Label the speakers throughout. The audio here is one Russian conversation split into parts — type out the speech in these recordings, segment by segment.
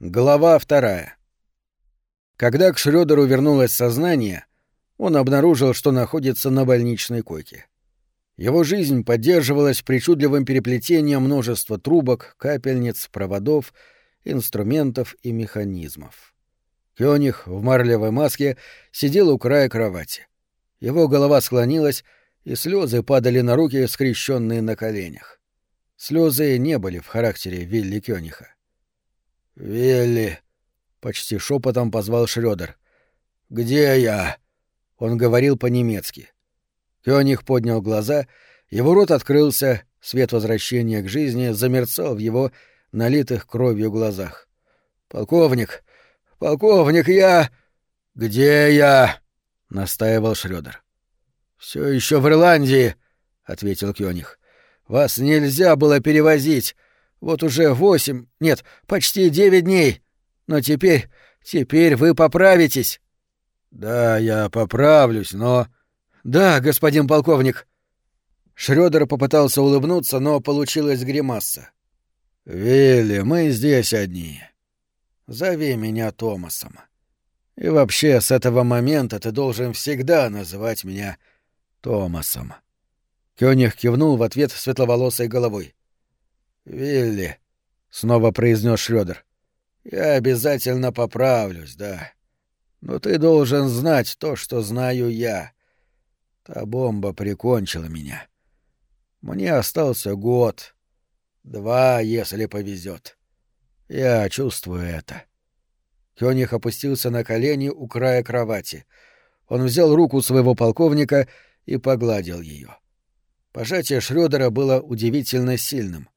Speaker 1: Глава вторая. Когда к Шрёдеру вернулось сознание, он обнаружил, что находится на больничной койке. Его жизнь поддерживалась причудливым переплетением множества трубок, капельниц, проводов, инструментов и механизмов. Кёниг в марлевой маске сидел у края кровати. Его голова склонилась, и слезы падали на руки, скрещенные на коленях. Слезы не были в характере Вилли Кёниха. «Вилли!» — почти шепотом позвал Шрёдер. «Где я?» Он говорил по-немецки. Кёниг поднял глаза, его рот открылся, свет возвращения к жизни замерцал в его налитых кровью глазах. «Полковник! Полковник, я...» «Где я?» — настаивал Шрёдер. «Все еще в Ирландии», — ответил Кёниг. «Вас нельзя было перевозить. Вот уже восемь, нет, почти девять дней. Но теперь, теперь вы поправитесь. Да, я поправлюсь, но... Да, господин полковник. Шрёдер попытался улыбнуться, но получилась гримаса. Вилли, мы здесь одни. Зови меня Томасом. И вообще, с этого момента ты должен всегда называть меня Томасом. Кёниг кивнул в ответ светловолосой головой. «Вилли», — снова произнес Шрёдер, — «я обязательно поправлюсь, да. Но ты должен знать то, что знаю я. Та бомба прикончила меня. Мне остался год, два, если повезет. Я чувствую это». Кёниг опустился на колени у края кровати. Он взял руку своего полковника и погладил ее. Пожатие Шрёдера было удивительно сильным.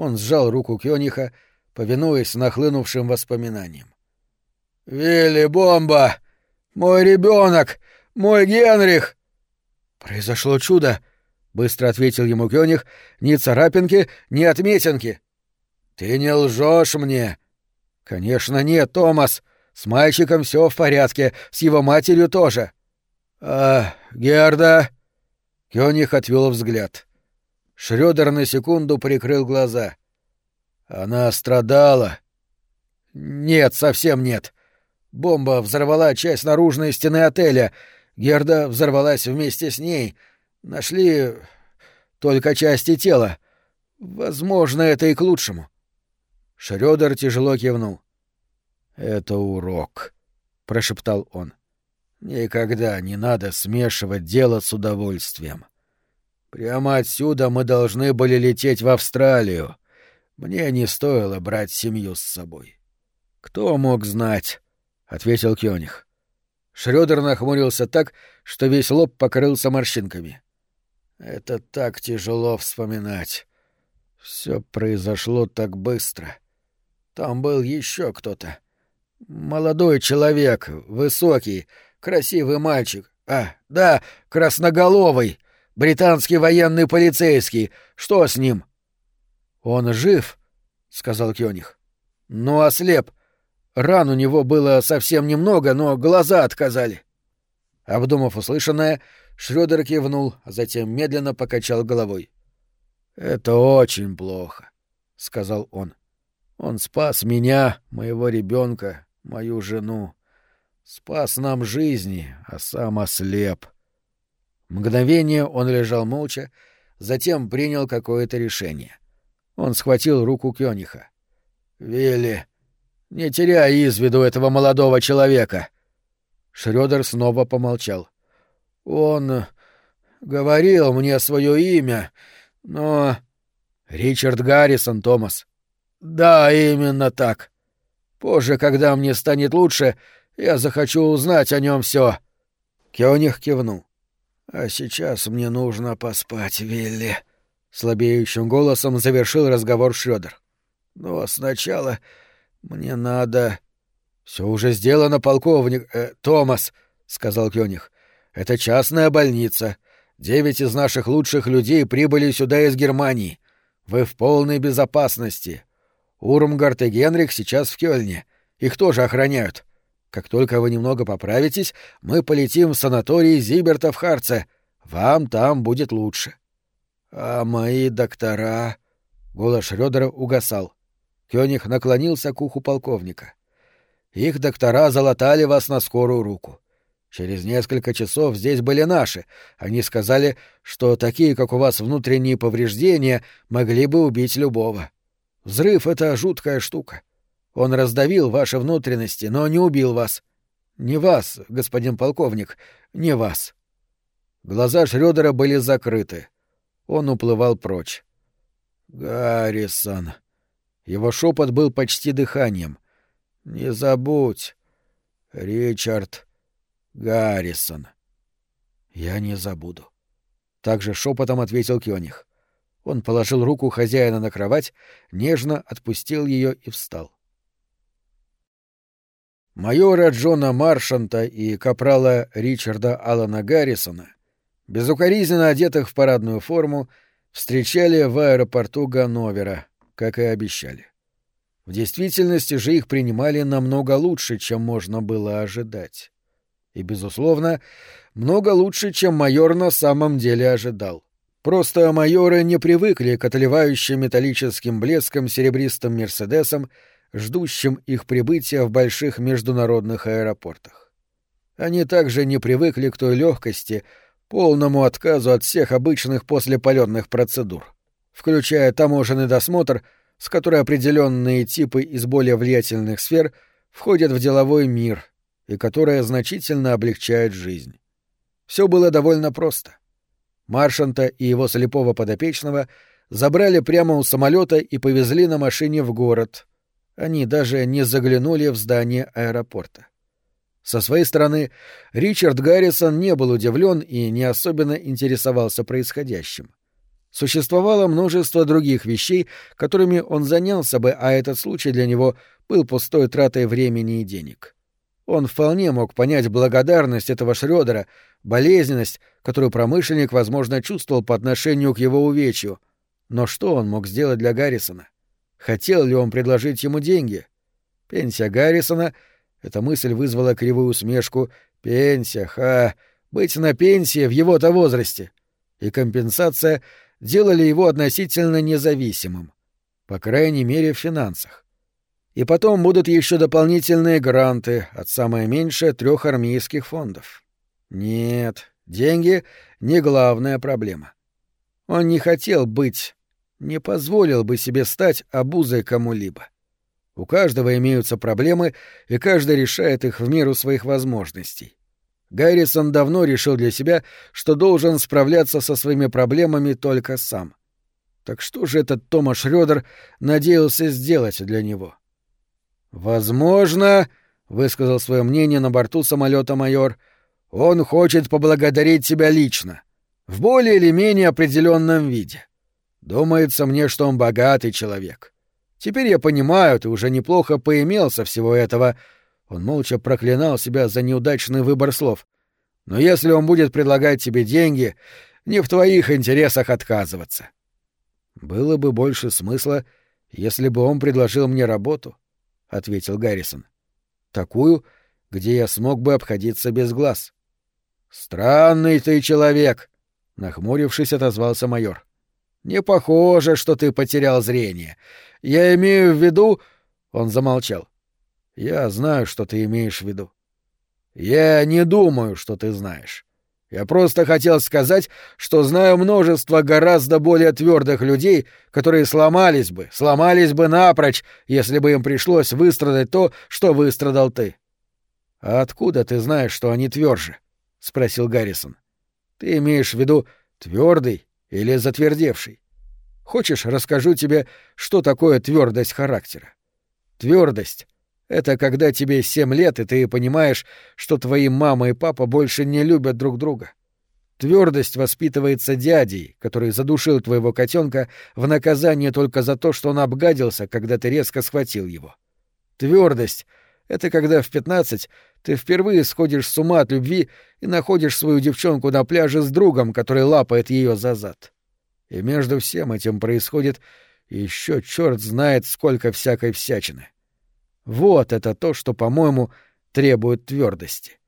Speaker 1: Он сжал руку Кёниха, повинуясь нахлынувшим воспоминаниям. «Вилли, бомба! Мой ребенок! Мой Генрих!» «Произошло чудо!» — быстро ответил ему Кёниг. «Ни царапинки, ни отметинки!» «Ты не лжешь мне!» «Конечно нет, Томас! С мальчиком все в порядке, с его матерью тоже!» «А, Герда...» Кёниг отвел взгляд. Шрёдер на секунду прикрыл глаза. Она страдала. Нет, совсем нет. Бомба взорвала часть наружной стены отеля. Герда взорвалась вместе с ней. Нашли только части тела. Возможно, это и к лучшему. Шрёдер тяжело кивнул. Это урок, прошептал он. Никогда не надо смешивать дело с удовольствием. Прямо отсюда мы должны были лететь в Австралию. Мне не стоило брать семью с собой. Кто мог знать? ответил Кёниг. Шрёдер нахмурился так, что весь лоб покрылся морщинками. Это так тяжело вспоминать. Все произошло так быстро. Там был еще кто-то. Молодой человек, высокий, красивый мальчик. А, да, красноголовый. Британский военный полицейский. Что с ним? Он жив, сказал Кёниг. Но ослеп. Ран у него было совсем немного, но глаза отказали. Обдумав услышанное, Шрёдер кивнул, а затем медленно покачал головой. Это очень плохо, сказал он. Он спас меня, моего ребенка, мою жену. Спас нам жизни, а сам ослеп. Мгновение он лежал молча, затем принял какое-то решение. Он схватил руку Кёниха. «Вилли, не теряй из виду этого молодого человека!» Шрёдер снова помолчал. «Он говорил мне свое имя, но...» «Ричард Гаррисон, Томас». «Да, именно так. Позже, когда мне станет лучше, я захочу узнать о нем все. Кёниг кивнул. «А сейчас мне нужно поспать, Вилли», — слабеющим голосом завершил разговор Шрёдер. «Но сначала мне надо...» «Все уже сделано, полковник... Э, Томас», — сказал Кёниг. «Это частная больница. Девять из наших лучших людей прибыли сюда из Германии. Вы в полной безопасности. Урмгард и Генрих сейчас в Кёльне. Их тоже охраняют. Как только вы немного поправитесь, мы полетим в санаторий Зиберта в Харце. Вам там будет лучше. А мои доктора... Голос Шрёдера угасал. Кёниг наклонился к уху полковника. Их доктора залатали вас на скорую руку. Через несколько часов здесь были наши. Они сказали, что такие, как у вас, внутренние повреждения могли бы убить любого. Взрыв — это жуткая штука. Он раздавил ваши внутренности, но не убил вас. Не вас, господин полковник, не вас. Глаза Шрёдера были закрыты. Он уплывал прочь. «Гаррисон». Его шепот был почти дыханием. «Не забудь. Ричард Гаррисон». «Я не забуду». Также шепотом ответил Кёниг. Он положил руку хозяина на кровать, нежно отпустил ее и встал. Майора Джона Маршанта и капрала Ричарда Алана Гаррисона, безукоризненно одетых в парадную форму, встречали в аэропорту Ганновера, как и обещали. В действительности же их принимали намного лучше, чем можно было ожидать. И, безусловно, много лучше, чем майор на самом деле ожидал. Просто майоры не привыкли к отливающим металлическим блеском серебристым «Мерседесам», ждущим их прибытия в больших международных аэропортах. Они также не привыкли к той легкости, полному отказу от всех обычных послеполетных процедур, включая таможенный досмотр, с которой определенные типы из более влиятельных сфер входят в деловой мир и которая значительно облегчает жизнь. Все было довольно просто. Маршанта и его слепого подопечного забрали прямо у самолета и повезли на машине в город. Они даже не заглянули в здание аэропорта. Со своей стороны, Ричард Гаррисон не был удивлен и не особенно интересовался происходящим. Существовало множество других вещей, которыми он занялся бы, а этот случай для него был пустой тратой времени и денег. Он вполне мог понять благодарность этого Шрёдера, болезненность, которую промышленник, возможно, чувствовал по отношению к его увечью. Но что он мог сделать для Гаррисона? Хотел ли он предложить ему деньги? Пенсия Гаррисона — эта мысль вызвала кривую усмешку. Пенсия, ха! Быть на пенсии в его-то возрасте. И компенсация делали его относительно независимым. По крайней мере, в финансах. И потом будут еще дополнительные гранты от самое меньшее трех армейских фондов. Нет, деньги — не главная проблема. Он не хотел быть, не позволил бы себе стать обузой кому-либо. У каждого имеются проблемы, и каждый решает их в меру своих возможностей. Гаррисон давно решил для себя, что должен справляться со своими проблемами только сам. Так что же этот Тома Шрёдер надеялся сделать для него? «Возможно», — высказал свое мнение на борту самолета майор, — «он хочет поблагодарить тебя лично, в более или менее определенном виде. Думается мне, что он богатый человек. Теперь я понимаю, ты уже неплохо поимел со всего этого. Он молча проклинал себя за неудачный выбор слов. Но если он будет предлагать тебе деньги, не в твоих интересах отказываться. Было бы больше смысла, если бы он предложил мне работу, ответил Гаррисон. Такую, где я смог бы обходиться без глаз. Странный ты человек, нахмурившись, отозвался майор. Не похоже, что ты потерял зрение. Я имею в виду...» Он замолчал. «Я знаю, что ты имеешь в виду». «Я не думаю, что ты знаешь. Я просто хотел сказать, что знаю множество гораздо более твердых людей, которые сломались бы, сломались бы напрочь, если бы им пришлось выстрадать то, что выстрадал ты». «А откуда ты знаешь, что они тверже? спросил Гаррисон. «Ты имеешь в виду твердый или затвердевший?» Хочешь, расскажу тебе, что такое твердость характера? Твердость — это когда тебе семь лет, и ты понимаешь, что твои мама и папа больше не любят друг друга. Твердость воспитывается дядей, который задушил твоего котенка в наказание только за то, что он обгадился, когда ты резко схватил его. Твердость — это когда в пятнадцать ты впервые сходишь с ума от любви и находишь свою девчонку на пляже с другом, который лапает ее за зад. И между всем этим происходит еще черт знает сколько всякой всячины. Вот это то, что, по-моему, требует твердости.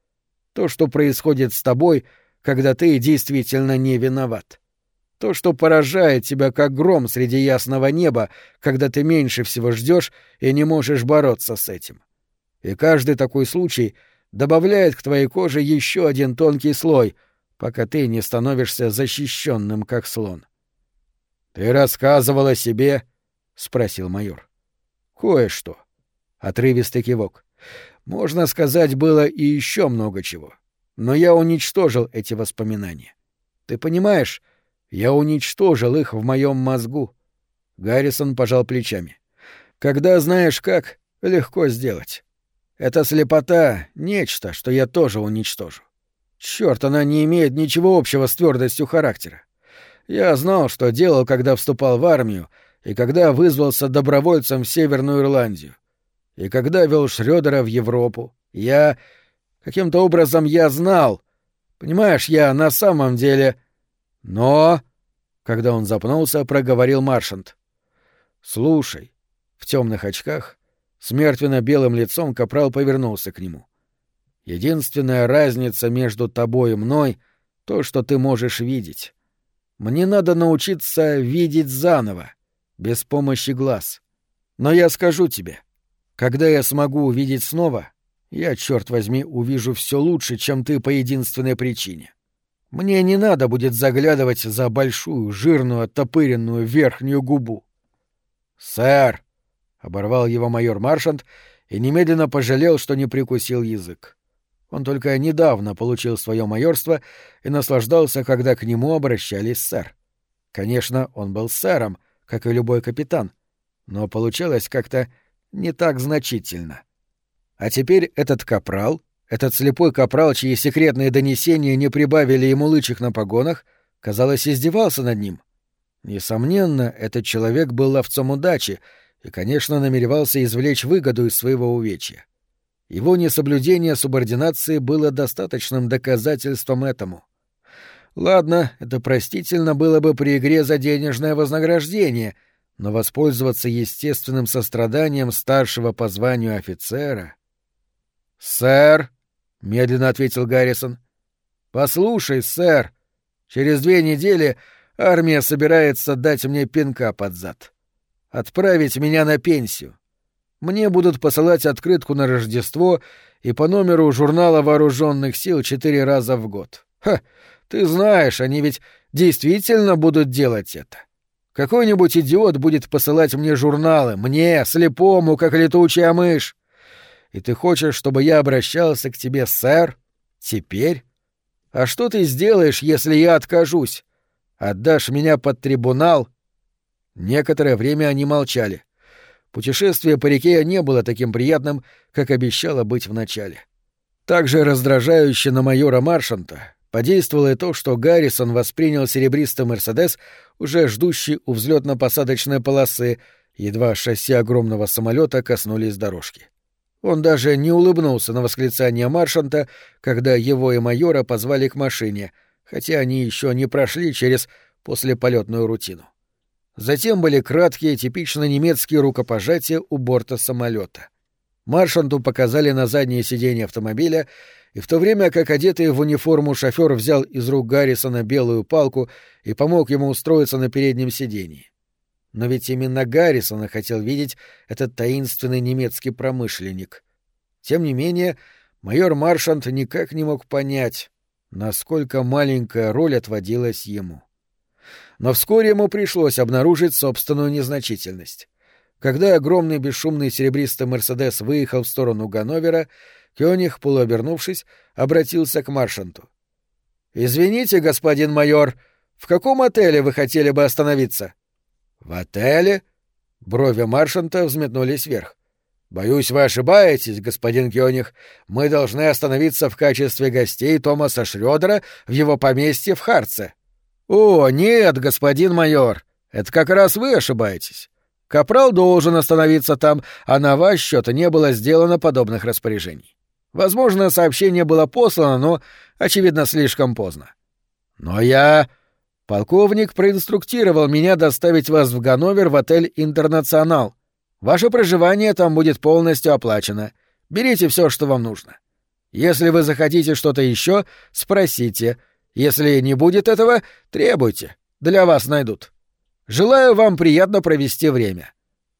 Speaker 1: То, что происходит с тобой, когда ты действительно не виноват. То, что поражает тебя как гром среди ясного неба, когда ты меньше всего ждешь и не можешь бороться с этим. И каждый такой случай добавляет к твоей коже еще один тонкий слой, пока ты не становишься защищенным, как слон. — Ты рассказывал о себе? — спросил майор. — Кое-что. Отрывистый кивок. Можно сказать, было и еще много чего. Но я уничтожил эти воспоминания. Ты понимаешь, я уничтожил их в моем мозгу. Гаррисон пожал плечами. Когда знаешь как, легко сделать. Эта слепота — нечто, что я тоже уничтожу. Черт, она не имеет ничего общего с твердостью характера. Я знал, что делал, когда вступал в армию, и когда вызвался добровольцем в Северную Ирландию. И когда вел Шрёдера в Европу, я... Каким-то образом я знал. Понимаешь, я на самом деле... Но... Когда он запнулся, проговорил Маршант. «Слушай». В темных очках, с мертвенно-белым лицом Капрал повернулся к нему. «Единственная разница между тобой и мной — то, что ты можешь видеть. Мне надо научиться видеть заново, без помощи глаз. Но я скажу тебе, когда я смогу увидеть снова, я, черт возьми, увижу все лучше, чем ты по единственной причине. Мне не надо будет заглядывать за большую, жирную, оттопыренную верхнюю губу. «Сэр!» — оборвал его майор Маршант и немедленно пожалел, что не прикусил язык. Он только недавно получил свое майорство и наслаждался, когда к нему обращались сэр. Конечно, он был сэром, как и любой капитан, но получалось как-то не так значительно. — а теперь этот капрал, этот слепой капрал, чьи секретные донесения не прибавили ему лычих на погонах, казалось, издевался над ним. Несомненно, этот человек был ловцом удачи и, конечно, намеревался извлечь выгоду из своего увечья. Его несоблюдение субординации было достаточным доказательством этому. Ладно, это простительно было бы при игре за денежное вознаграждение, но воспользоваться естественным состраданием старшего по званию офицера... «Сэр», — медленно ответил Гаррисон. «Послушай, сэр, через две недели армия собирается дать мне пинка под зад. Отправить меня на пенсию. Мне будут посылать открытку на Рождество и по номеру журнала вооруженных сил четыре раза в год. Ха, ты знаешь, они ведь действительно будут делать это. Какой-нибудь идиот будет посылать мне журналы, мне, слепому, как летучая мышь. И ты хочешь, чтобы я обращался к тебе, сэр? Теперь? А что ты сделаешь, если я откажусь? Отдашь меня под трибунал?» Некоторое время они молчали. Путешествие по реке не было таким приятным, как обещало быть вначале. Также раздражающе на майора Маршанта подействовало и то, что Гаррисон воспринял серебристый «Мерседес», уже ждущий у взлетно-посадочной полосы, едва шасси огромного самолета коснулись дорожки. Он даже не улыбнулся на восклицание Маршанта, когда его и майора позвали к машине, хотя они еще не прошли через послеполетную рутину. Затем были краткие, типично немецкие рукопожатия у борта самолета. Маршанту показали на заднее сиденье автомобиля, и в то время как одетый в униформу шофер взял из рук Гаррисона белую палку и помог ему устроиться на переднем сиденье. Но ведь именно Гаррисона хотел видеть этот таинственный немецкий промышленник. Тем не менее, майор Маршант никак не мог понять, насколько маленькая роль отводилась ему. Но вскоре ему пришлось обнаружить собственную незначительность. Когда огромный бесшумный серебристый «Мерседес» выехал в сторону Ганновера, Кёниг, полуобернувшись, обратился к Маршанту. «Извините, господин майор, в каком отеле вы хотели бы остановиться?» «В отеле?» Брови Маршанта взметнулись вверх. «Боюсь, вы ошибаетесь, господин Кёниг. Мы должны остановиться в качестве гостей Томаса Шрёдера в его поместье в Харце». «О, нет, господин майор, это как раз вы ошибаетесь. Капрал должен остановиться там, а на ваш счет не было сделано подобных распоряжений. Возможно, сообщение было послано, но, очевидно, слишком поздно. Но я... Полковник проинструктировал меня доставить вас в Ганновер в отель «Интернационал». Ваше проживание там будет полностью оплачено. Берите все, что вам нужно. Если вы захотите что-то еще, спросите. Если не будет этого, требуйте. для вас найдут. Желаю вам приятно провести время.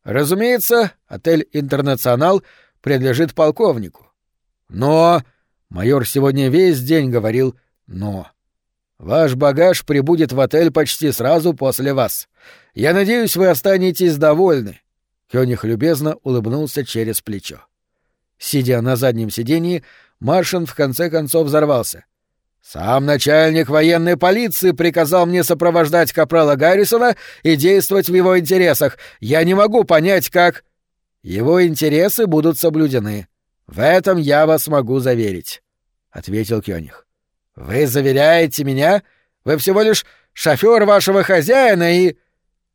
Speaker 1: Разумеется, отель «Интернационал» принадлежит полковнику. Но... Майор сегодня весь день говорил «но». Ваш багаж прибудет в отель почти сразу после вас. Я надеюсь, вы останетесь довольны. Кёниг любезно улыбнулся через плечо. Сидя на заднем сиденье, Маршин в конце концов взорвался. «Сам начальник военной полиции приказал мне сопровождать капрала Гаррисона и действовать в его интересах. Я не могу понять, как...» «Его интересы будут соблюдены. В этом я вас могу заверить», — ответил Кёниг. «Вы заверяете меня? Вы всего лишь шофер вашего хозяина и...»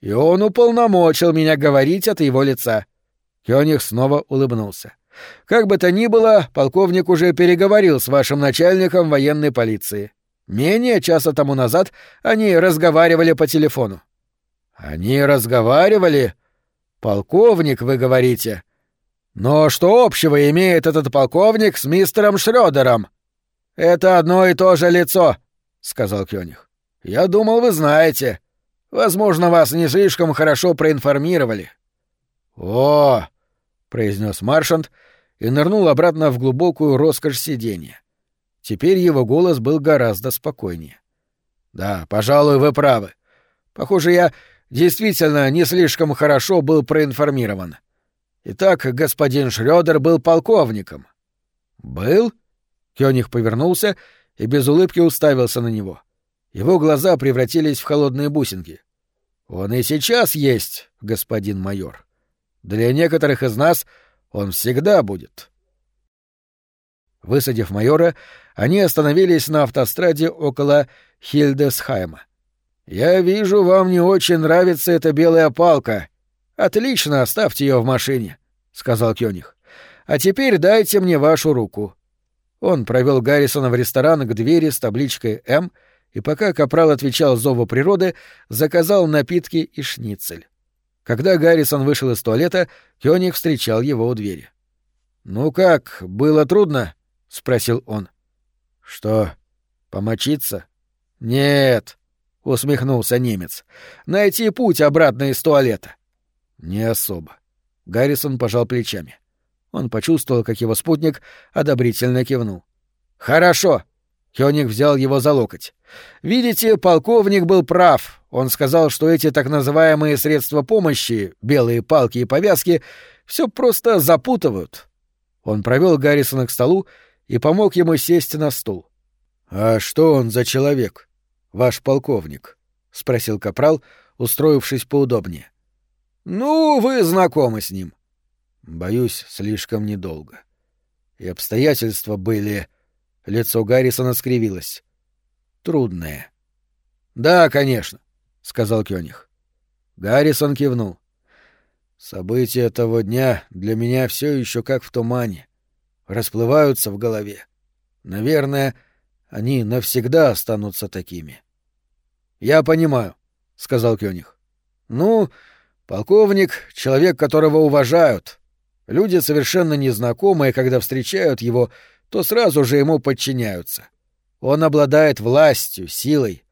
Speaker 1: И он уполномочил меня говорить от его лица. Кёниг снова улыбнулся. «Как бы то ни было, полковник уже переговорил с вашим начальником военной полиции. Менее часа тому назад они разговаривали по телефону». «Они разговаривали? Полковник, вы говорите?» «Но что общего имеет этот полковник с мистером Шрёдером?» «Это одно и то же лицо», — сказал Кёниг. «Я думал, вы знаете. Возможно, вас не слишком хорошо проинформировали». «О!» — произнес Маршант и нырнул обратно в глубокую роскошь сиденья. Теперь его голос был гораздо спокойнее. «Да, пожалуй, вы правы. Похоже, я действительно не слишком хорошо был проинформирован. Итак, господин Шрёдер был полковником». «Был?» Кёниг повернулся и без улыбки уставился на него. Его глаза превратились в холодные бусинки. «Он и сейчас есть, господин майор. Для некоторых из нас он всегда будет». Высадив майора, они остановились на автостраде около Хильдесхайма. «Я вижу, вам не очень нравится эта белая палка. Отлично, оставьте ее в машине», — сказал Кёниг. «А теперь дайте мне вашу руку. Он провел Гаррисона в ресторан к двери с табличкой «М», и пока Капрал отвечал зову природы, заказал напитки и шницель. Когда Гаррисон вышел из туалета, Кёниг встречал его у двери. «Ну как, было трудно?» — спросил он. «Что, помочиться?» «Нет», — усмехнулся немец. «Найти путь обратно из туалета». «Не особо». Гаррисон пожал плечами. Он почувствовал, как его спутник одобрительно кивнул. «Хорошо!» Хёник взял его за локоть. «Видите, полковник был прав. Он сказал, что эти так называемые средства помощи, белые палки и повязки, все просто запутывают». Он провел Гаррисона к столу и помог ему сесть на стул. «А что он за человек, ваш полковник?» — спросил Капрал, устроившись поудобнее. «Ну, вы знакомы с ним. Боюсь, слишком недолго. И обстоятельства были... Лицо Гаррисона скривилось. Трудные. «Да, конечно», — сказал Кёниг. Гаррисон кивнул. «События того дня для меня все еще как в тумане. Расплываются в голове. Наверное, они навсегда останутся такими». «Я понимаю», — сказал Кёниг. «Ну, полковник — человек, которого уважают, Люди, совершенно незнакомые, когда встречают его, то сразу же ему подчиняются. Он обладает властью, силой.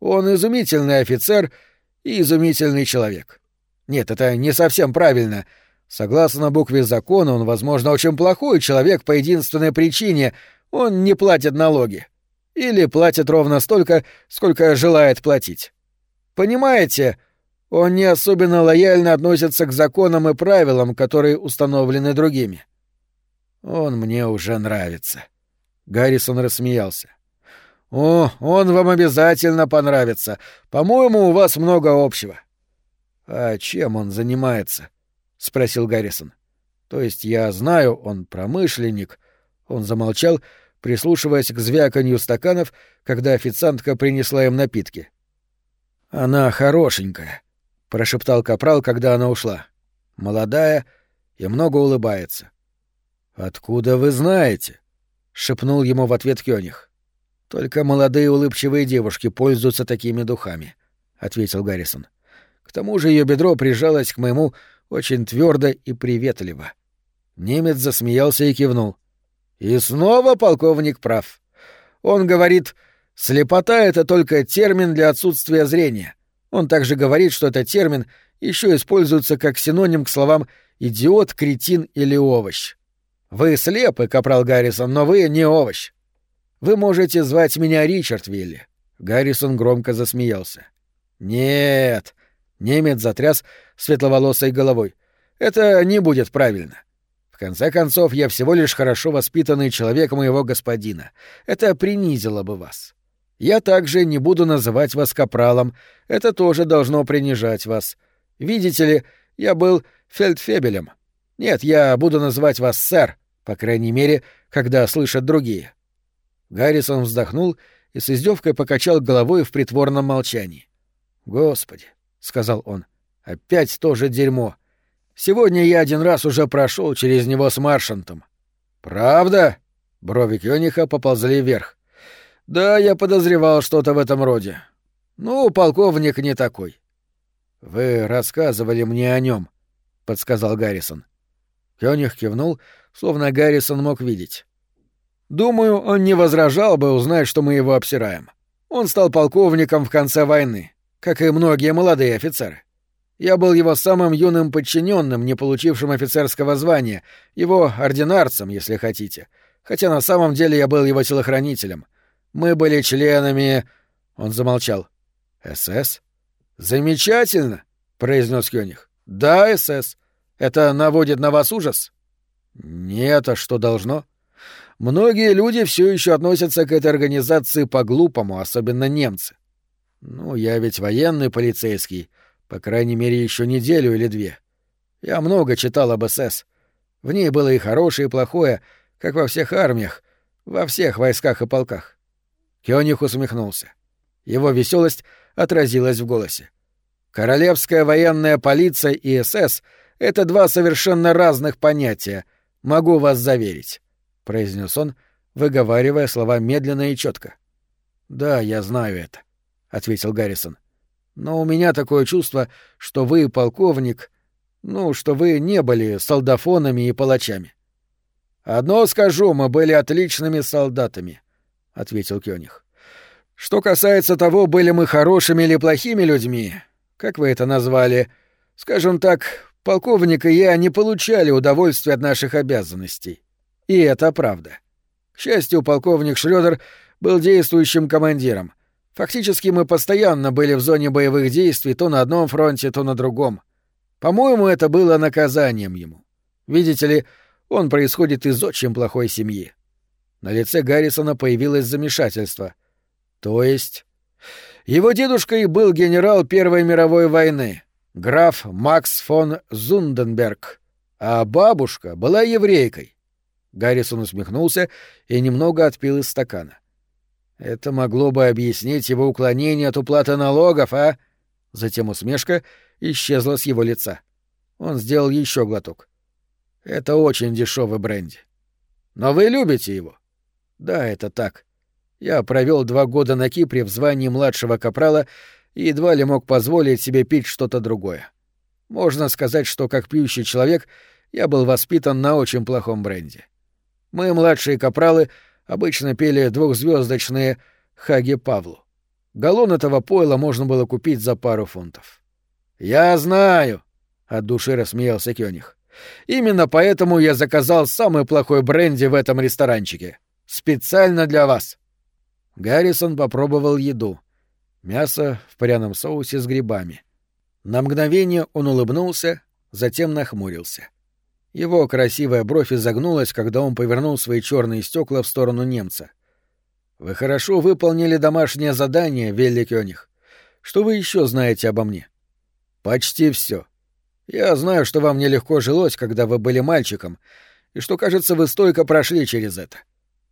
Speaker 1: Он изумительный офицер и изумительный человек. Нет, это не совсем правильно. Согласно букве закона, он, возможно, очень плохой человек по единственной причине — он не платит налоги. Или платит ровно столько, сколько желает платить. Понимаете, он не особенно лояльно относится к законам и правилам, которые установлены другими. Он мне уже нравится. Гаррисон рассмеялся. О, он вам обязательно понравится. По-моему, у вас много общего. А чем он занимается? спросил Гаррисон. То есть я знаю, он промышленник. Он замолчал, прислушиваясь к звяканью стаканов, когда официантка принесла им напитки. Она хорошенькая прошептал капрал, когда она ушла. Молодая и много улыбается. Откуда вы знаете? шепнул ему в ответ Кёниг. Только молодые улыбчивые девушки пользуются такими духами, ответил Гаррисон. К тому же ее бедро прижалось к моему очень твердо и приветливо. Немец засмеялся и кивнул. И снова полковник прав. Он говорит, Слепота — это только термин для отсутствия зрения. Он также говорит, что этот термин еще используется как синоним к словам «идиот», «кретин» или «овощ». Вы слепы, капрал Гаррисон, но вы не овощ. Вы можете звать меня Ричард Вилли. Гаррисон громко засмеялся. Нет, немец затряс светловолосой головой. Это не будет правильно. В конце концов, я всего лишь хорошо воспитанный человек моего господина. Это принизило бы вас. Я также не буду называть вас капралом. Это тоже должно принижать вас. Видите ли, я был фельдфебелем. Нет, я буду называть вас сэр, по крайней мере, когда слышат другие. Гаррисон вздохнул и с издевкой покачал головой в притворном молчании. Господи, сказал он, опять то же дерьмо. Сегодня я один раз уже прошел через него с маршантом. Правда? Брови Кёниха поползли вверх. Да, я подозревал что-то в этом роде. Ну, полковник не такой. Вы рассказывали мне о нем, подсказал Гаррисон. Кёних кивнул, словно Гаррисон мог видеть. Думаю, он не возражал бы узнать, что мы его обсираем. Он стал полковником в конце войны, как и многие молодые офицеры. Я был его самым юным подчиненным, не получившим офицерского звания, его ординарцем, если хотите. Хотя на самом деле я был его телохранителем. Мы были членами... Он замолчал. «СС?» «Замечательно!» — произнес Кёниг. «Да, СС. Это наводит на вас ужас?» «Нет, а что должно?» «Многие люди все еще относятся к этой организации по-глупому, особенно немцы. Ну, я ведь военный полицейский, по крайней мере, еще неделю или две. Я много читал об СС. В ней было и хорошее, и плохое, как во всех армиях, во всех войсках и полках. Кёниг усмехнулся. Его веселость отразилась в голосе. Королевская военная полиция и СС — это два совершенно разных понятия, могу вас заверить, — произнес он, выговаривая слова медленно и четко. Да, я знаю это, — ответил Гаррисон. Но у меня такое чувство, что вы, полковник, ну, что вы не были солдафонами и палачами. Одно скажу, мы были отличными солдатами, — ответил Кёниг. Что касается того, были мы хорошими или плохими людьми, как вы это назвали, скажем так, полковник и я не получали удовольствия от наших обязанностей. И это правда. К счастью, полковник Шрёдер был действующим командиром — Фактически мы постоянно были в зоне боевых действий то на одном фронте, то на другом. По-моему, это было наказанием ему. Видите ли, он происходит из очень плохой семьи. На лице Гаррисона появилось замешательство. То есть... Его дедушкой был генерал Первой мировой войны, граф Макс фон Зунденберг, а бабушка была еврейкой. Гаррисон усмехнулся и немного отпил из стакана. Это могло бы объяснить его уклонение от уплаты налогов, а? Затем усмешка исчезла с его лица. Он сделал еще глоток. Это очень дешевый бренди. Но вы любите его? Да, это так. Я провел два года на Кипре в звании младшего капрала и едва ли мог позволить себе пить что-то другое. Можно сказать, что как пьющий человек я был воспитан на очень плохом бренде. Мы, младшие капралы, обычно пели двухзвездочные Хаги Павлу. Галлон этого пойла можно было купить за пару фунтов. «Я знаю», — от души рассмеялся Кёниг. «Именно поэтому я заказал самый плохой бренди в этом ресторанчике. Специально для вас». Гаррисон попробовал еду. Мясо в пряном соусе с грибами. На мгновение он улыбнулся, затем нахмурился. Его красивая бровь изогнулась, когда он повернул свои черные стекла в сторону немца. «Вы хорошо выполнили домашнее задание, Велли Кёниг. Что вы еще знаете обо мне?» «Почти все. Я знаю, что вам нелегко жилось, когда вы были мальчиком, и что, кажется, вы стойко прошли через это.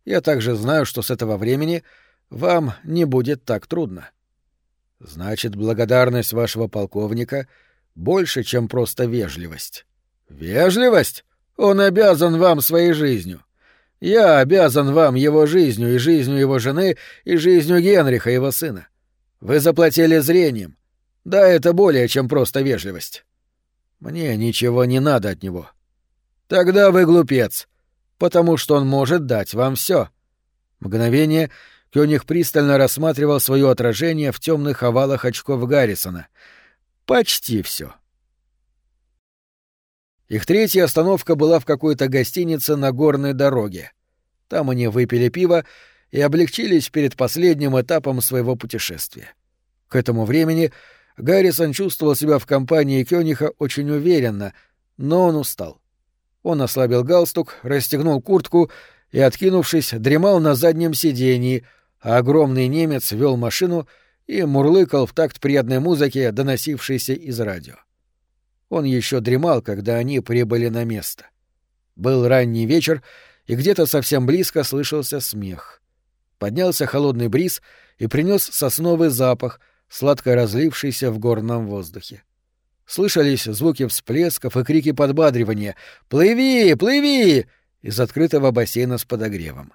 Speaker 1: Я также знаю, что с этого времени вам не будет так трудно. Значит, благодарность вашего полковника больше, чем просто вежливость». «Вежливость? Он обязан вам своей жизнью. Я обязан вам его жизнью и жизнью его жены и жизнью Генриха, его сына. Вы заплатили зрением. Да, это более, чем просто вежливость. Мне ничего не надо от него. Тогда вы глупец, потому что он может дать вам все. Мгновение Кёниг пристально рассматривал свое отражение в темных овалах очков Гаррисона. Почти все. Их третья остановка была в какой-то гостинице на горной дороге. Там они выпили пиво и облегчились перед последним этапом своего путешествия. К этому времени Гаррисон чувствовал себя в компании Кёниха очень уверенно, но он устал. Он ослабил галстук, расстегнул куртку и, откинувшись, дремал на заднем сидении, а огромный немец вел машину и мурлыкал в такт приятной музыки, доносившейся из радио. Он еще дремал, когда они прибыли на место. Был ранний вечер, и где-то совсем близко слышался смех. Поднялся холодный бриз и принес сосновый запах, сладко разлившийся в горном воздухе. Слышались звуки всплесков и крики подбадривания «Плыви! Плыви!» из открытого бассейна с подогревом.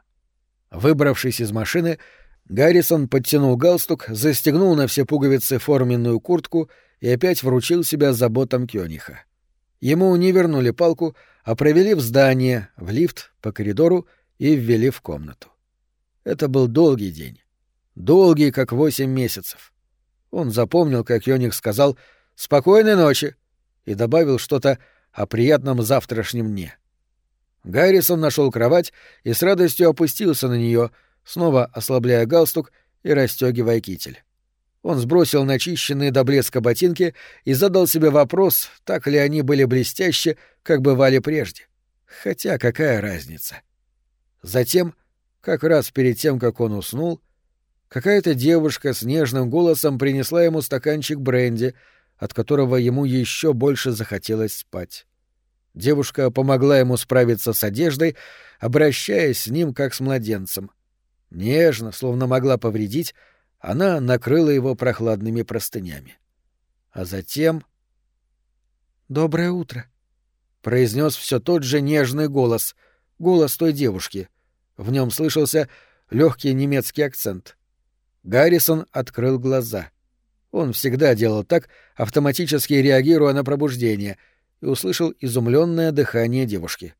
Speaker 1: Выбравшись из машины, Гаррисон подтянул галстук, застегнул на все пуговицы форменную куртку и опять вручил себя заботам Кёниха. Ему не вернули палку, а провели в здание, в лифт, по коридору и ввели в комнату. Это был долгий день. Долгий, как восемь месяцев. Он запомнил, как Йоник сказал «Спокойной ночи» и добавил что-то о приятном завтрашнем дне. Гаррисон нашел кровать и с радостью опустился на нее, снова ослабляя галстук и расстегивая китель. Он сбросил начищенные до блеска ботинки и задал себе вопрос, так ли они были блестящи, как бывали прежде. Хотя какая разница? Затем, как раз перед тем, как он уснул, какая-то девушка с нежным голосом принесла ему стаканчик бренди, от которого ему еще больше захотелось спать. Девушка помогла ему справиться с одеждой, обращаясь с ним как с младенцем. Нежно, словно могла повредить, она накрыла его прохладными простынями. А затем... «Доброе утро», — произнес все тот же нежный голос, голос той девушки. В нем слышался легкий немецкий акцент. Гаррисон открыл глаза. Он всегда делал так, автоматически реагируя на пробуждение, и услышал изумленное дыхание девушки.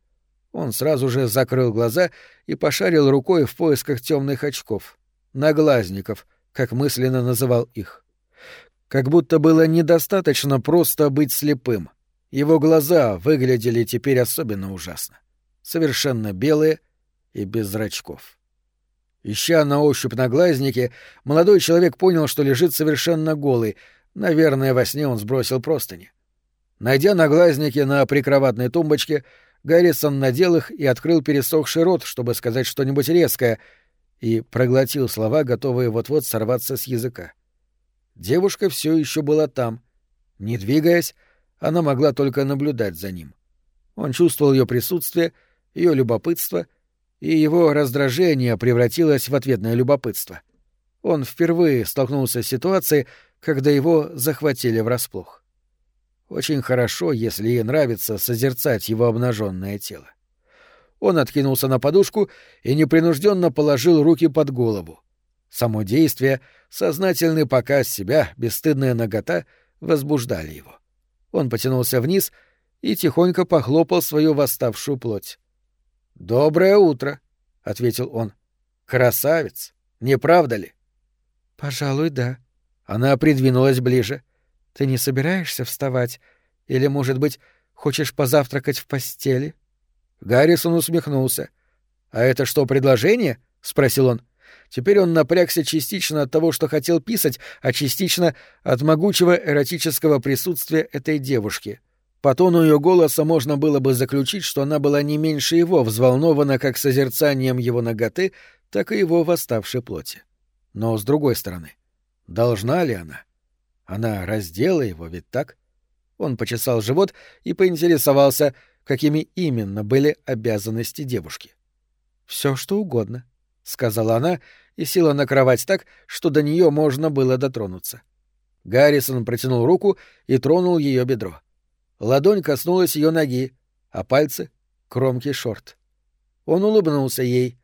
Speaker 1: Он сразу же закрыл глаза и пошарил рукой в поисках темных очков, наглазников — как мысленно называл их. Как будто было недостаточно просто быть слепым. Его глаза выглядели теперь особенно ужасно. Совершенно белые и без зрачков. Ища на ощупь наглазники, молодой человек понял, что лежит совершенно голый. Наверное, во сне он сбросил простыни. Найдя наглазники на прикроватной тумбочке, Гаррисон надел их и открыл пересохший рот, чтобы сказать что-нибудь резкое, и проглотил слова, готовые вот-вот сорваться с языка. Девушка все еще была там. Не двигаясь, она могла только наблюдать за ним. Он чувствовал ее присутствие, ее любопытство, и его раздражение превратилось в ответное любопытство. Он впервые столкнулся с ситуацией, когда его захватили врасплох. Очень хорошо, если ей нравится созерцать его обнаженное тело. Он откинулся на подушку и непринужденно положил руки под голову. Само действие, сознательный показ себя, бесстыдная нагота возбуждали его. Он потянулся вниз и тихонько похлопал свою восставшую плоть. «Доброе утро», — ответил он. «Красавец, не правда ли?»
Speaker 2: «Пожалуй, да».
Speaker 1: Она придвинулась ближе.
Speaker 2: «Ты не собираешься вставать? Или, может быть, хочешь позавтракать в постели?»
Speaker 1: Гаррисон усмехнулся. «А это что, предложение?» — спросил он. Теперь он напрягся частично от того, что хотел писать, а частично от могучего эротического присутствия этой девушки. По тону ее голоса можно было бы заключить, что она была не меньше его взволнована как созерцанием его ноготы, так и его восставшей плоти. Но с другой стороны, должна ли она? Она раздела его, ведь так? Он почесал живот и поинтересовался, какими именно были обязанности девушки. Все что угодно, сказала она и села на кровать так, что до нее можно было дотронуться. Гаррисон протянул руку и тронул ее бедро. Ладонь коснулась ее ноги, а пальцы — кромки шорт. Он улыбнулся ей.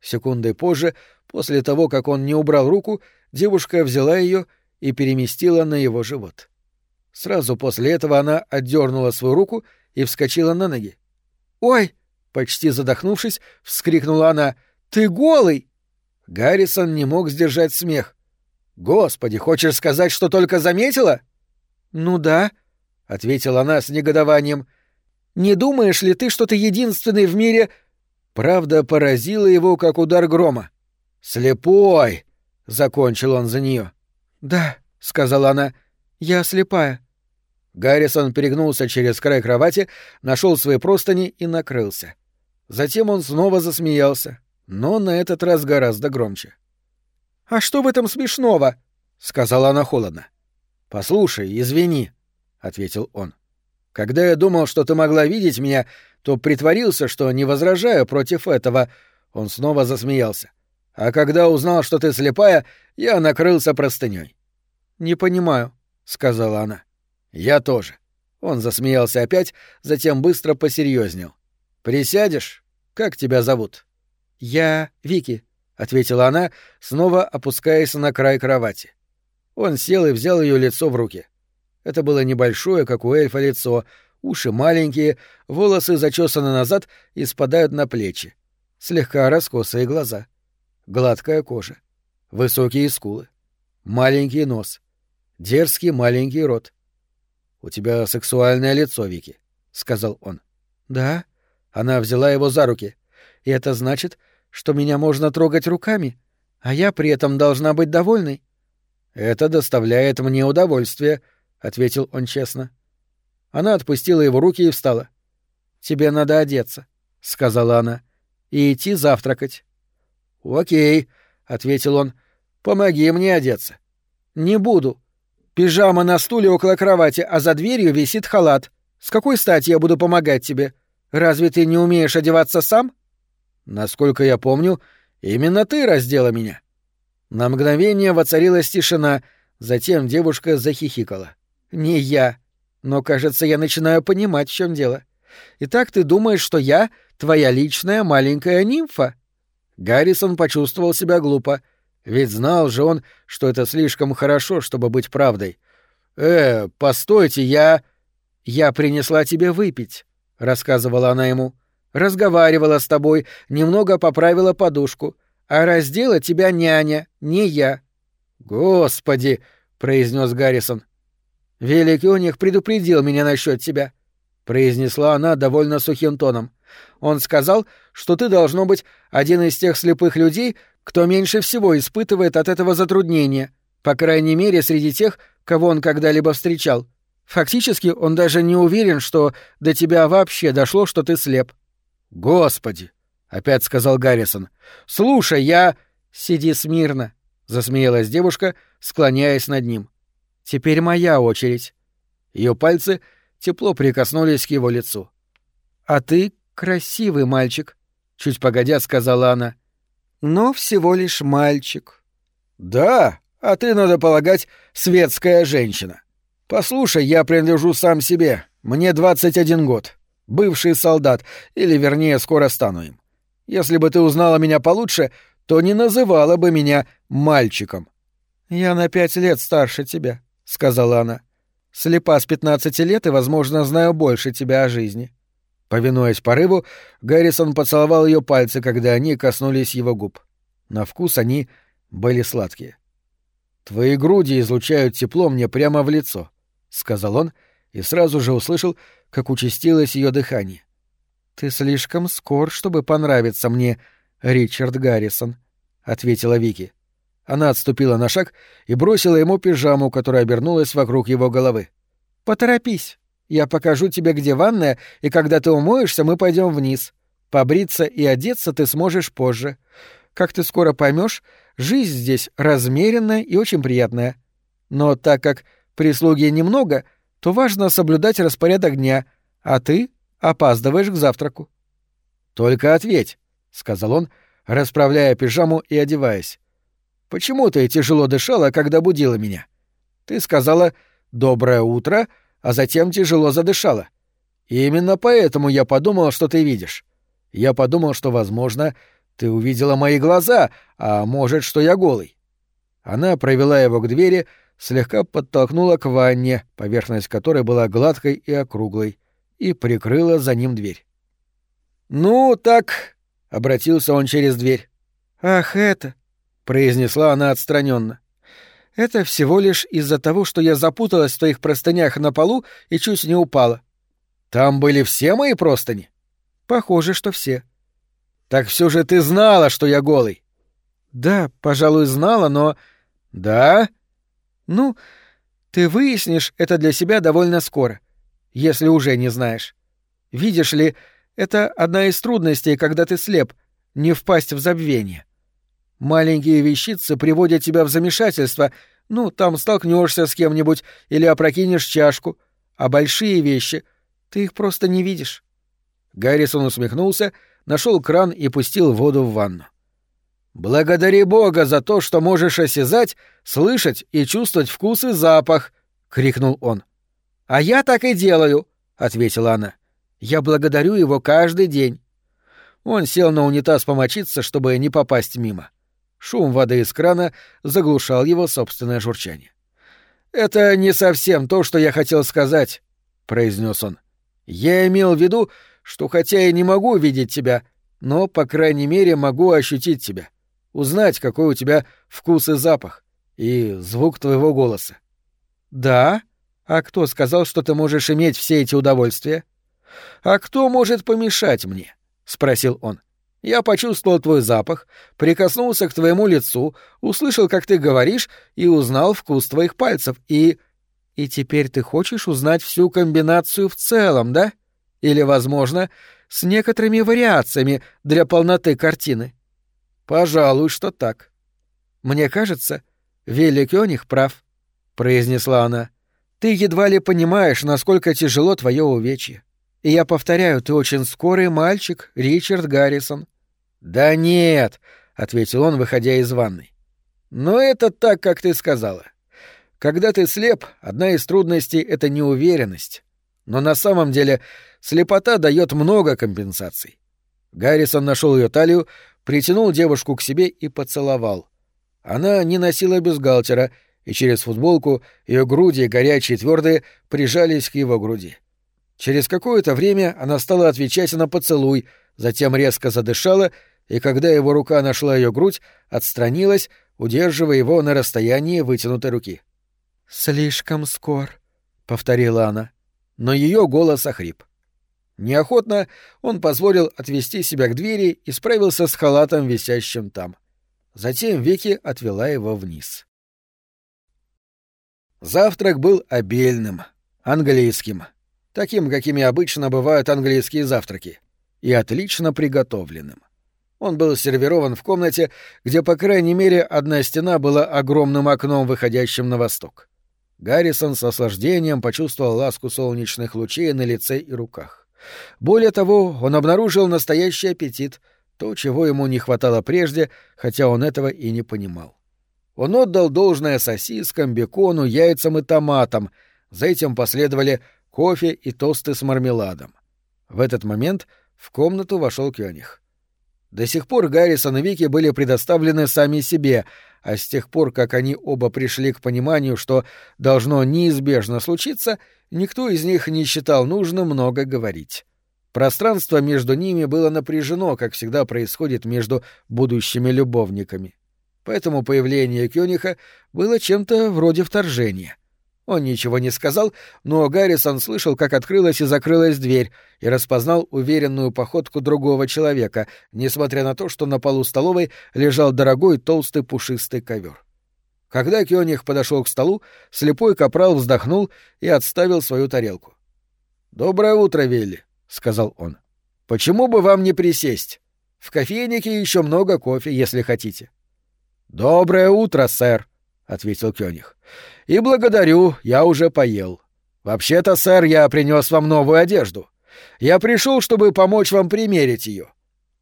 Speaker 1: Секундой позже, после того, как он не убрал руку, девушка взяла ее и переместила на его живот. Сразу после этого она отдернула свою руку и вскочила на ноги. «Ой!» — почти задохнувшись, вскрикнула она. «Ты голый!» Гаррисон не мог сдержать смех. «Господи, хочешь сказать, что только заметила?»
Speaker 2: «Ну да», — ответила она с негодованием. «Не думаешь ли ты, что ты единственный в мире...» Правда поразила его, как удар грома. «Слепой!» — закончил он за нее. «Да», — сказала она, — «я слепая». Гаррисон перегнулся через край кровати, нашел свои простыни и накрылся. Затем он снова засмеялся, но на этот раз гораздо громче. «А что в этом смешного?» — сказала она холодно. «Послушай, извини», — ответил он. «Когда я думал, что ты могла видеть меня, то притворился, что не возражаю против этого». Он снова засмеялся. «А когда узнал, что ты слепая, я накрылся простыней». «Не понимаю», — сказала она. «Я тоже». Он засмеялся опять, затем быстро посерьезнел. «Присядешь? Как тебя зовут?» «Я Вики», — ответила она, снова опускаясь на край кровати. Он сел и взял ее лицо в руки. Это было небольшое, как у эльфа, лицо, уши маленькие, волосы зачесаны назад и спадают на плечи, слегка раскосые глаза, гладкая кожа, высокие скулы, маленький нос, дерзкий маленький рот. «У тебя сексуальное лицо, Вики», — сказал он. «Да?» Она взяла его за руки. «И это значит, что меня можно трогать руками, а я при этом должна быть довольной?» «Это доставляет мне удовольствие», — ответил он честно. Она отпустила его руки и встала. «Тебе надо одеться», — сказала она, — «и идти завтракать». «Окей», — ответил он, — «помоги мне одеться». «Не буду. Пижама на стуле около кровати, а за дверью висит халат. С какой стати я буду помогать тебе? Разве ты не умеешь одеваться сам?» «Насколько я помню, именно ты раздела меня». На мгновение воцарилась тишина, затем девушка захихикала. «Не я. Но, кажется, я начинаю понимать, в чем дело. Итак, ты думаешь, что я твоя личная маленькая нимфа?» Гаррисон почувствовал себя глупо, ведь знал же он, что это слишком хорошо, чтобы быть правдой. «Э, постойте, я...» «Я принесла тебе выпить», — рассказывала она ему. «Разговаривала с тобой, немного поправила подушку. А раздела тебя няня, не я». «Господи!» — произнес Гаррисон. «Великий у них предупредил меня насчет тебя», — произнесла она довольно сухим тоном. «Он сказал, что ты должно быть один из тех слепых людей, кто меньше всего испытывает от этого затруднения, по крайней мере, среди тех, кого он когда-либо встречал. Фактически, он даже не уверен, что до тебя вообще дошло, что ты слеп». «Господи!» — опять сказал Гаррисон. «Слушай, я...» «Сиди смирно», — засмеялась девушка, склоняясь над ним. Теперь моя очередь. Ее пальцы тепло прикоснулись к его лицу. А ты красивый мальчик, чуть погодя сказала она. Но всего лишь мальчик. Да, а ты, надо полагать, светская женщина. Послушай, я принадлежу сам себе. Мне 21 год. Бывший солдат, или вернее, скоро стану им. Если бы ты узнала меня получше, то не называла бы меня мальчиком. Я на пять лет старше тебя сказала она. Слепа с пятнадцати лет и, возможно, знаю больше тебя о жизни. Повинуясь порыву, Гаррисон поцеловал ее пальцы, когда они коснулись его губ. На вкус они были сладкие. Твои груди излучают тепло мне прямо в лицо, сказал он и сразу же услышал, как участилось ее дыхание. Ты слишком скор, чтобы понравиться мне, Ричард Гаррисон, ответила Вики. Она отступила на шаг и бросила ему пижаму, которая обернулась вокруг его головы. «Поторопись. Я покажу тебе, где ванная, и когда ты умоешься, мы пойдем вниз. Побриться и одеться ты сможешь позже. Как ты скоро поймешь, жизнь здесь размеренная и очень приятная. Но так как прислуги немного, то важно соблюдать распорядок дня, а ты опаздываешь к завтраку». «Только ответь», — сказал он, расправляя пижаму и одеваясь. Почему ты тяжело дышала, когда будила меня? Ты сказала «доброе утро», а затем тяжело задышала. И именно поэтому я подумал, что ты видишь. Я подумал, что, возможно, ты увидела мои глаза, а может, что я голый. Она провела его к двери, слегка подтолкнула к ванне, поверхность которой была гладкой и округлой, и прикрыла за ним дверь. «Ну, так...» — обратился он через дверь. «Ах, это...» произнесла она отстраненно. Это всего лишь из-за того, что я запуталась в твоих простынях на полу и чуть не упала.
Speaker 1: Там были все мои простыни?
Speaker 2: Похоже, что все.
Speaker 1: Так все же ты знала, что я голый.
Speaker 2: Да, пожалуй, знала, но...
Speaker 1: Да?
Speaker 2: Ну, ты выяснишь это для себя довольно скоро, если уже не знаешь. Видишь ли, это одна из трудностей, когда ты слеп, не впасть в забвение. Маленькие вещицы приводят тебя в замешательство, ну, там столкнешься с кем-нибудь или опрокинешь чашку, а большие вещи ты их просто не видишь. Гаррисон усмехнулся, нашел кран и пустил воду в ванну. «Благодари Бога за то, что можешь осязать, слышать и чувствовать вкус и запах!» — крикнул он. «А я так и делаю!» — ответила она. «Я благодарю его каждый день». Он сел на унитаз помочиться, чтобы не попасть мимо. Шум воды из крана заглушал его собственное журчание. «Это не совсем то, что я хотел сказать», — произнес он. «Я имел в виду, что хотя и не могу видеть тебя, но, по крайней мере, могу ощутить тебя, узнать, какой у тебя вкус и запах, и звук твоего голоса». «Да? А кто сказал, что ты можешь иметь все эти удовольствия?» «А кто может помешать мне?» — спросил он. Я почувствовал твой запах, прикоснулся к твоему лицу, услышал, как ты говоришь, и узнал вкус твоих пальцев, и... И теперь ты хочешь узнать всю комбинацию в целом, да? Или, возможно, с некоторыми вариациями для полноты картины? Пожалуй, что так. Мне кажется, Вилли Кёниг прав, — произнесла она. Ты едва ли понимаешь, насколько тяжело твое увечье. И я повторяю, ты очень скорый мальчик, Ричард Гаррисон. Да нет, ответил он, выходя из ванной. Но это так, как ты сказала. Когда ты слеп, одна из трудностей это неуверенность. Но на самом деле слепота дает много компенсаций. Гаррисон нашел ее талию, притянул девушку к себе и поцеловал. Она не носила бюстгальтера, и через футболку ее груди, горячие и твердые, прижались к его груди. Через какое-то время она стала отвечать на поцелуй, затем резко задышала, и когда его рука нашла ее грудь, отстранилась, удерживая его на расстоянии вытянутой руки. «Слишком скор», — повторила она, но ее голос охрип. Неохотно он позволил отвести себя к двери и справился с халатом, висящим там. Затем Вики отвела его вниз. Завтрак был обильным, английским — таким, какими обычно бывают английские завтраки, и отлично приготовленным. Он был сервирован в комнате, где, по крайней мере, одна стена была огромным окном, выходящим на восток. Гаррисон с наслаждением почувствовал ласку солнечных лучей на лице и руках. Более того, он обнаружил настоящий аппетит, то, чего ему не хватало прежде, хотя он этого и не понимал. Он отдал должное сосискам, бекону, яйцам и томатам, за этим последовали кофе и тосты с мармеладом. В этот момент в комнату вошел Кёниг. До сих пор Гаррисон и Вики были предоставлены сами себе, а с тех пор, как они оба пришли к пониманию, что должно неизбежно случиться, никто из них не считал нужным много говорить. Пространство между ними было напряжено, как всегда происходит между будущими любовниками. Поэтому появление Кёниха было чем-то вроде вторжения — он ничего не сказал, но Гаррисон слышал, как открылась и закрылась дверь, и распознал уверенную походку другого человека, несмотря на то, что на полу столовой лежал дорогой толстый пушистый ковер. Когда Кёниг подошел к столу, слепой капрал вздохнул и отставил свою тарелку. «Доброе утро, Вилли», — сказал он. «Почему бы вам не присесть? В кофейнике еще много кофе, если хотите». «Доброе утро, сэр», — ответил Кёниг. И благодарю, я уже поел. Вообще-то, сэр, я принес вам новую одежду. Я пришел, чтобы помочь вам примерить ее.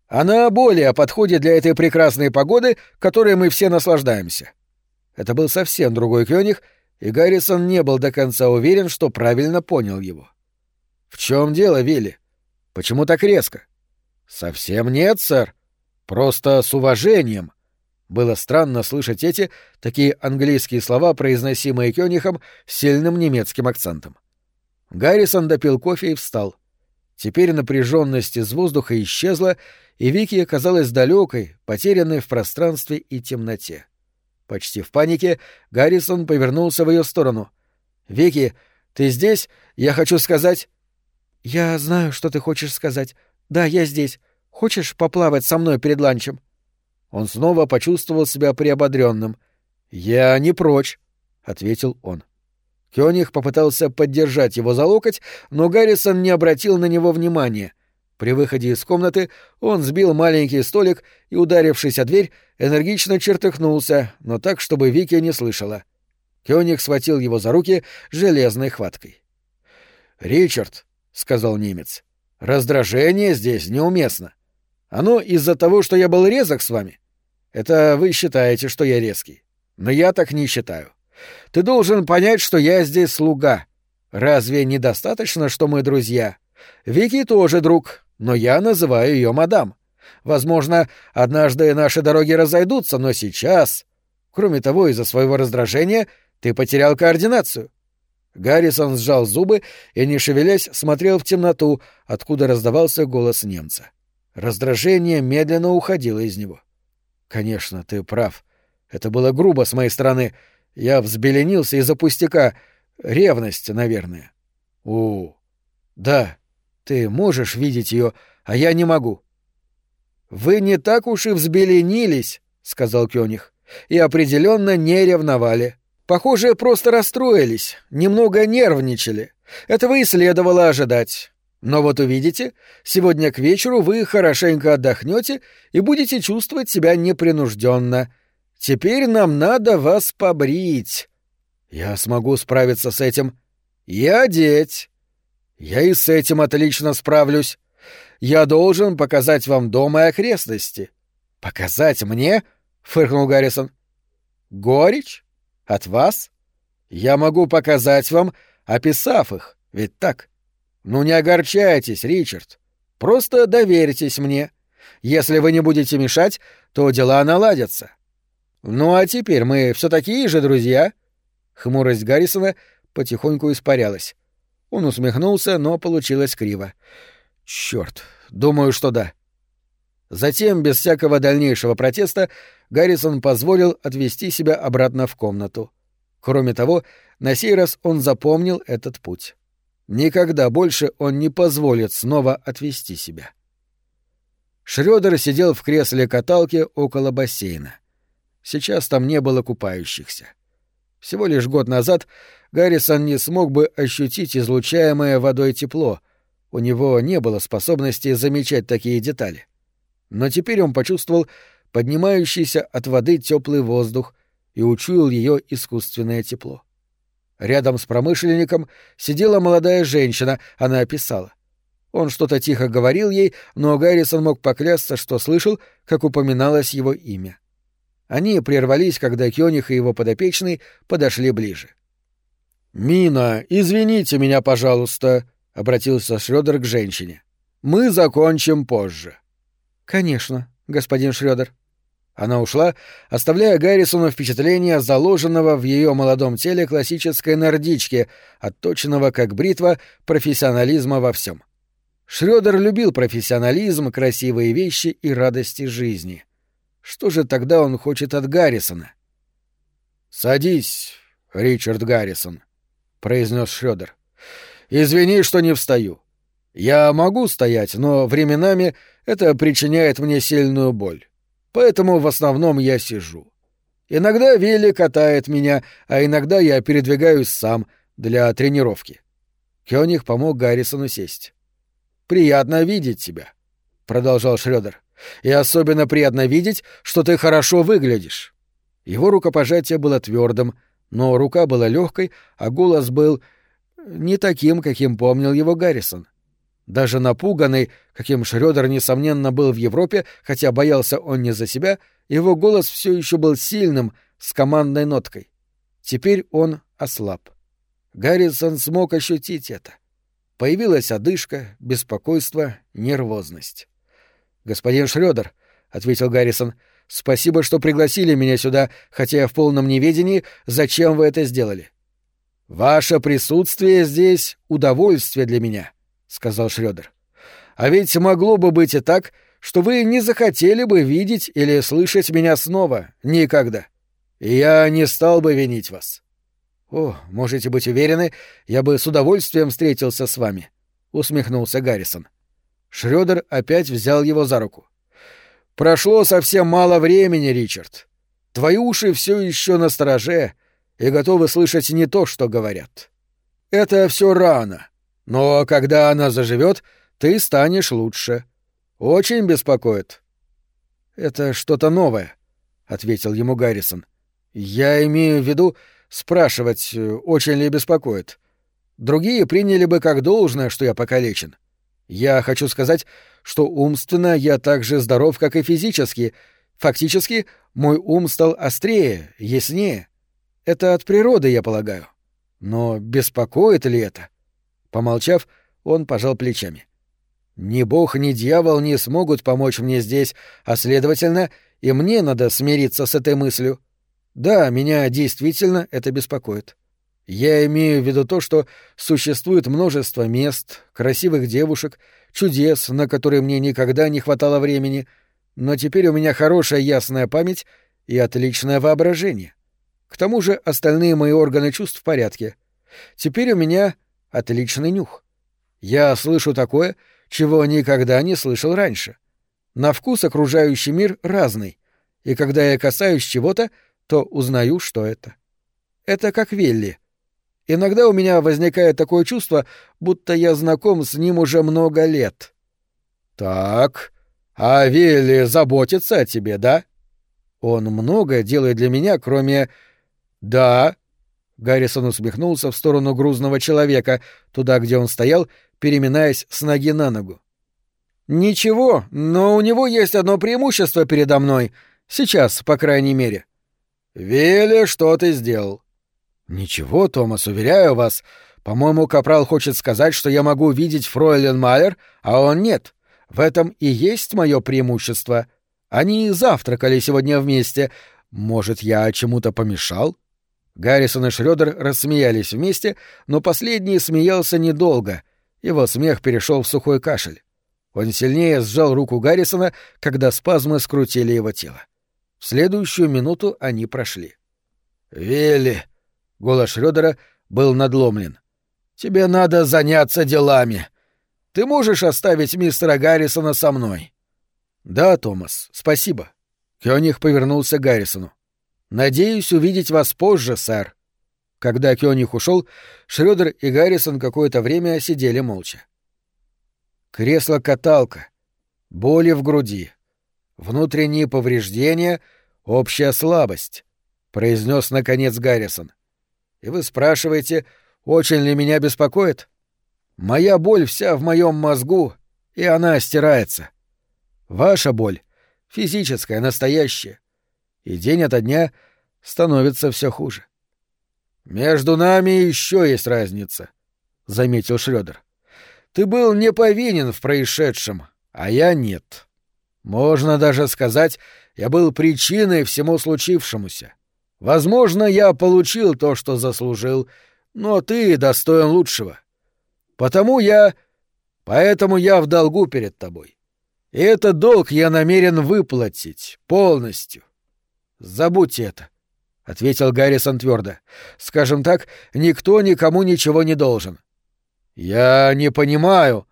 Speaker 2: Она более подходит для этой прекрасной погоды, которой мы все наслаждаемся. Это был совсем другой Кёниг, и Гаррисон не был до конца уверен, что правильно понял его. В чем дело, Вилли? Почему так резко? Совсем нет, сэр. Просто с уважением. Было странно слышать эти, такие английские слова, произносимые Кёнихом с сильным немецким акцентом. Гаррисон допил кофе и встал.
Speaker 1: Теперь напряженность из воздуха исчезла, и Вики казалась далекой, потерянной в пространстве и темноте. Почти в панике Гаррисон повернулся в ее сторону. «Вики, ты здесь? Я хочу сказать...» «Я знаю, что ты хочешь сказать. Да, я здесь. Хочешь поплавать со мной перед ланчем?» Он снова почувствовал себя приободренным. «Я не прочь», — ответил он. Кёниг попытался поддержать его за локоть, но Гаррисон не обратил на него внимания. При выходе из комнаты он сбил маленький столик и, ударившись о дверь, энергично чертыхнулся, но так, чтобы Вики не слышала. Кёниг схватил его за руки железной хваткой. «Ричард», — сказал немец, — «раздражение здесь неуместно. Оно из-за того, что я был резок с вами. Это вы считаете, что я резкий. Но я так не считаю. Ты должен понять, что я здесь слуга. Разве недостаточно, что мы друзья? Вики тоже друг, но я называю ее мадам. Возможно, однажды наши дороги разойдутся, но сейчас... Кроме того, из-за своего раздражения ты потерял координацию. Гаррисон сжал зубы и, не шевелясь, смотрел в темноту, откуда раздавался голос немца. Раздражение медленно уходило из него. «Конечно, ты прав. Это было грубо с моей стороны. Я взбеленился из-за пустяка. Ревность, наверное». «У, да, ты можешь видеть ее, а я не могу». «Вы не так уж и взбеленились», — сказал Кёниг, — «и определенно не ревновали. Похоже, просто расстроились, немного нервничали. Этого и следовало ожидать. Но вот увидите, сегодня к вечеру вы хорошенько отдохнете и будете чувствовать себя непринужденно. Теперь нам надо вас побрить. Я смогу справиться с этим. И одеть. Я и с этим отлично справлюсь. Я должен показать вам дом и окрестности. Показать мне? фыркнул Гаррисон. Горечь? От вас? Я могу показать вам, описав их, ведь так? Ну не огорчайтесь, Ричард. Просто доверьтесь мне. Если вы не будете мешать, то дела наладятся. Ну а теперь мы все такие же друзья. Хмурость Гаррисона потихоньку испарялась. Он усмехнулся, но получилось криво. Черт, думаю, что да. Затем, без всякого дальнейшего протеста, Гаррисон позволил отвести себя обратно в комнату. Кроме того, на сей раз он запомнил этот путь. Никогда больше он не позволит снова отвести себя. Шрёдер сидел в кресле каталки около бассейна. Сейчас там не было купающихся. Всего лишь год назад Гаррисон не смог бы ощутить излучаемое водой тепло. У него не было способности замечать такие детали. Но теперь он почувствовал поднимающийся от воды теплый воздух и учуял ее искусственное тепло. Рядом с промышленником сидела молодая женщина, она описала. Он что-то тихо говорил ей, но Гаррисон мог поклясться, что слышал, как упоминалось его имя. Они прервались, когда Кёниг и его подопечный подошли ближе. «Мина, извините меня, пожалуйста», — обратился Шрёдер к женщине. «Мы закончим позже». «Конечно, господин Шрёдер», она ушла, оставляя Гаррисону впечатление заложенного в ее молодом теле классической нордички, отточенного как бритва профессионализма во всем. Шрёдер любил профессионализм, красивые вещи и радости жизни. Что же тогда он хочет от Гаррисона? «Садись, Ричард Гаррисон», — произнес Шрёдер. «Извини, что не встаю. Я могу стоять, но временами это причиняет мне сильную боль поэтому в основном я сижу. Иногда Вилли катает меня, а иногда я передвигаюсь сам для тренировки. Кёниг помог Гаррисону сесть. «Приятно видеть тебя», — продолжал Шрёдер. «И особенно приятно видеть, что ты хорошо выглядишь». Его рукопожатие было твердым, но рука была легкой, а голос был не таким, каким помнил его Гаррисон. Даже напуганный, каким Шрёдер, несомненно, был в Европе, хотя боялся он не за себя, его голос все еще был сильным, с командной ноткой. Теперь он ослаб. Гаррисон смог ощутить это. Появилась одышка, беспокойство, нервозность. «Господин Шрёдер», — ответил Гаррисон, — «спасибо, что пригласили меня сюда, хотя я в полном неведении, зачем вы это сделали». «Ваше присутствие здесь — удовольствие для меня», — сказал Шрёдер. А ведь могло бы быть и так, что вы не захотели бы видеть или слышать меня снова. Никогда. Я не стал бы винить вас. О, можете быть уверены, я бы с удовольствием встретился с вами, усмехнулся Гаррисон. Шрёдер опять взял его за руку. Прошло совсем мало времени, Ричард. Твои уши все еще на стороже и готовы слышать не то, что говорят. Это все рано. Но когда она заживет, ты станешь лучше. Очень беспокоит. Это что-то новое, ответил ему Гаррисон. Я имею в виду спрашивать, очень ли беспокоит. Другие приняли бы как должное, что я покалечен. Я хочу сказать, что умственно я так же здоров, как и физически. Фактически, мой ум стал острее, яснее. Это от природы, я полагаю. Но беспокоит ли это? Помолчав, он пожал плечами. Ни бог, ни дьявол не смогут помочь мне здесь, а, следовательно, и мне надо смириться с этой мыслью. Да, меня действительно это беспокоит. Я имею в виду то, что существует множество мест, красивых девушек, чудес, на которые мне никогда не хватало времени, но теперь у меня хорошая ясная память и отличное воображение. К тому же остальные мои органы чувств в порядке. Теперь у меня отличный нюх. Я слышу такое, чего никогда не слышал раньше. На вкус окружающий мир разный, и когда я касаюсь чего-то, то узнаю, что это. Это как Велли. Иногда у меня возникает такое чувство, будто я знаком с ним уже много лет. Так, а Велли заботится о тебе, да? Он многое делает для меня, кроме... Да. Гаррисон усмехнулся в сторону грузного человека, туда, где он стоял, переминаясь с ноги на ногу. «Ничего, но у него есть одно преимущество передо мной. Сейчас, по крайней мере». «Вилли, что ты сделал?» «Ничего, Томас, уверяю вас. По-моему, Капрал хочет сказать, что я могу видеть Фройлен Малер, а он нет. В этом и есть мое преимущество. Они завтракали сегодня вместе. Может, я чему-то помешал?» Гаррисон и Шрёдер рассмеялись вместе, но последний смеялся недолго — его смех перешел в сухой кашель. Он сильнее сжал руку Гаррисона, когда спазмы скрутили его тело. В следующую минуту они прошли. «Вилли!» — голос Шрёдера был надломлен. «Тебе надо заняться делами. Ты можешь оставить мистера Гаррисона со мной?» «Да, Томас, спасибо». Кёниг повернулся к Гаррисону. «Надеюсь увидеть вас позже, сэр». Когда Кёниг ушел, Шрёдер и Гаррисон какое-то время сидели молча. Кресло-каталка, боли в груди, внутренние повреждения, общая слабость, произнес наконец Гаррисон. И вы спрашиваете, очень ли меня беспокоит? Моя боль вся в моем мозгу, и она стирается. Ваша боль физическая, настоящая, и день ото дня становится все хуже. Между нами еще есть разница, заметил Шрёдер. Ты был не повинен в происшедшем, а я нет. Можно даже сказать, я был причиной всему случившемуся. Возможно, я получил то, что заслужил, но ты достоин лучшего. Потому я... Поэтому я в долгу перед тобой. И этот долг я намерен выплатить полностью. Забудьте это ответил Гаррисон твердо. Скажем так, никто никому ничего не должен. Я не понимаю.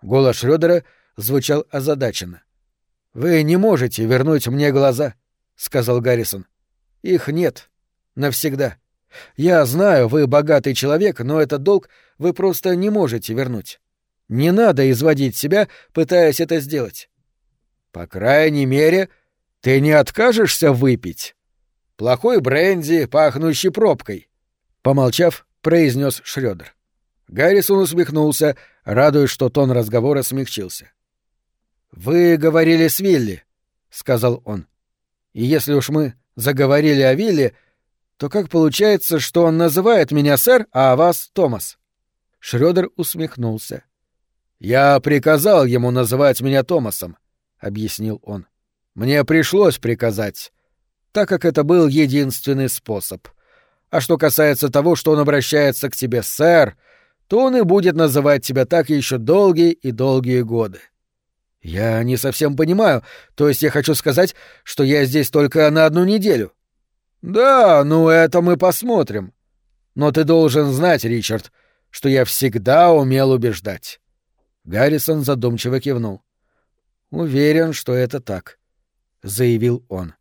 Speaker 1: Голос Шрёдера звучал озадаченно. Вы не можете вернуть мне глаза, сказал Гаррисон. Их нет. Навсегда. Я знаю, вы богатый человек, но этот долг вы просто не можете вернуть. Не надо изводить себя, пытаясь это сделать. По крайней мере, ты не откажешься выпить. Плохой бренди, пахнущий пробкой. Помолчав, произнес Шрёдер. Гаррисон усмехнулся, радуясь, что тон разговора смягчился. «Вы говорили с Вилли», — сказал он. «И если уж мы заговорили о Вилли, то как получается, что он называет меня сэр, а вас Томас?» Шрёдер усмехнулся. «Я приказал ему называть меня Томасом», — объяснил он. «Мне пришлось приказать так как это был единственный способ. А что касается того, что он обращается к тебе, сэр, то он и будет называть тебя так еще долгие и долгие годы. Я не совсем понимаю, то есть я хочу сказать, что я здесь только на одну неделю. Да, ну это мы посмотрим. Но ты должен знать, Ричард, что я всегда умел убеждать. Гаррисон задумчиво кивнул. Уверен, что это так, заявил он.